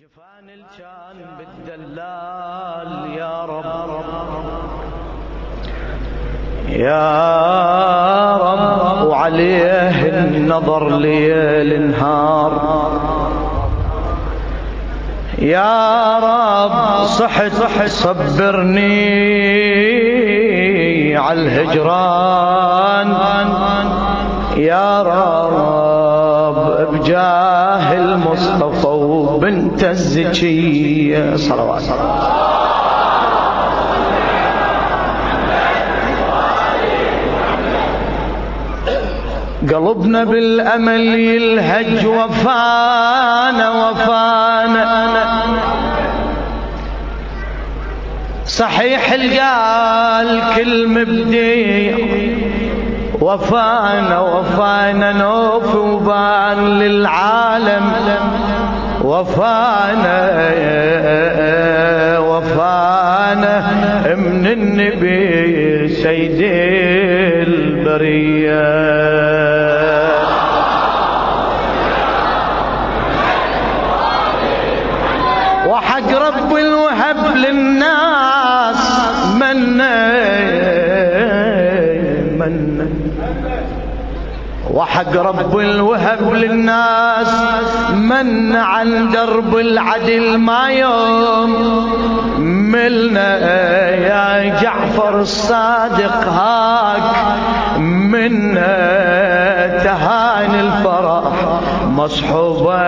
جفان الجان بالدلال يا رب. يا رب وعليه النظر ليل نهار. يا رب صحت صبرني على الهجران. يا رب بجاه المصطفى وبنت الزكية. صلوات. قلبنا بالأمل يلهج وفانا وفانا صحيح القال كل مبدي وفانا وفانا نوف وبان للعالم. وفانا وفانا من النبي سيد البرية. وحق رب الوهب للناس وحق رب الوهب للناس من عن درب العدل ما يوم. ملنا يا جعفر الصادق هاك منا تهاني الفرح مصحوبه